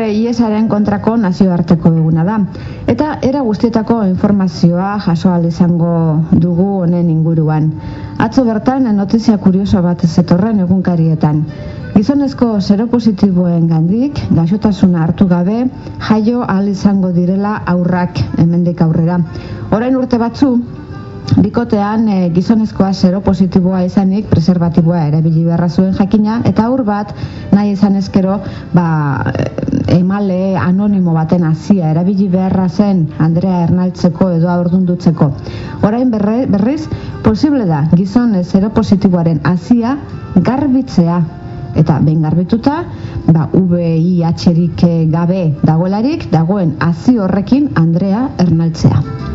aiesaren kontrako nazioarteko eguna da. Eta era guztietako informazioa jaso izango dugu honen inguruan. Atzo bertan notizia kurioso bat zetorren egunkarietan. Gizonezko seropositiboen gandik, gaixotasuna hartu gabe, jaio ahal izango direla aurrak hemendik aurrera. Orain urte batzu, Bikotean e, gizonezkoa zero positiboa izanik preservatiboa erabili beharra zuen jakina eta aur bat nahi izan ezkero ba, emale anonimo baten hasia erabili beharra zen Andrea Ernaltzeko edo aurdundutzeko. Orain berre, berriz posible da gizon zero positiboaren hasia garbitzea eta behin garbituta ba, VIH-erik gabe dagoelarik dagoen hazi horrekin Andrea Ernaltzea.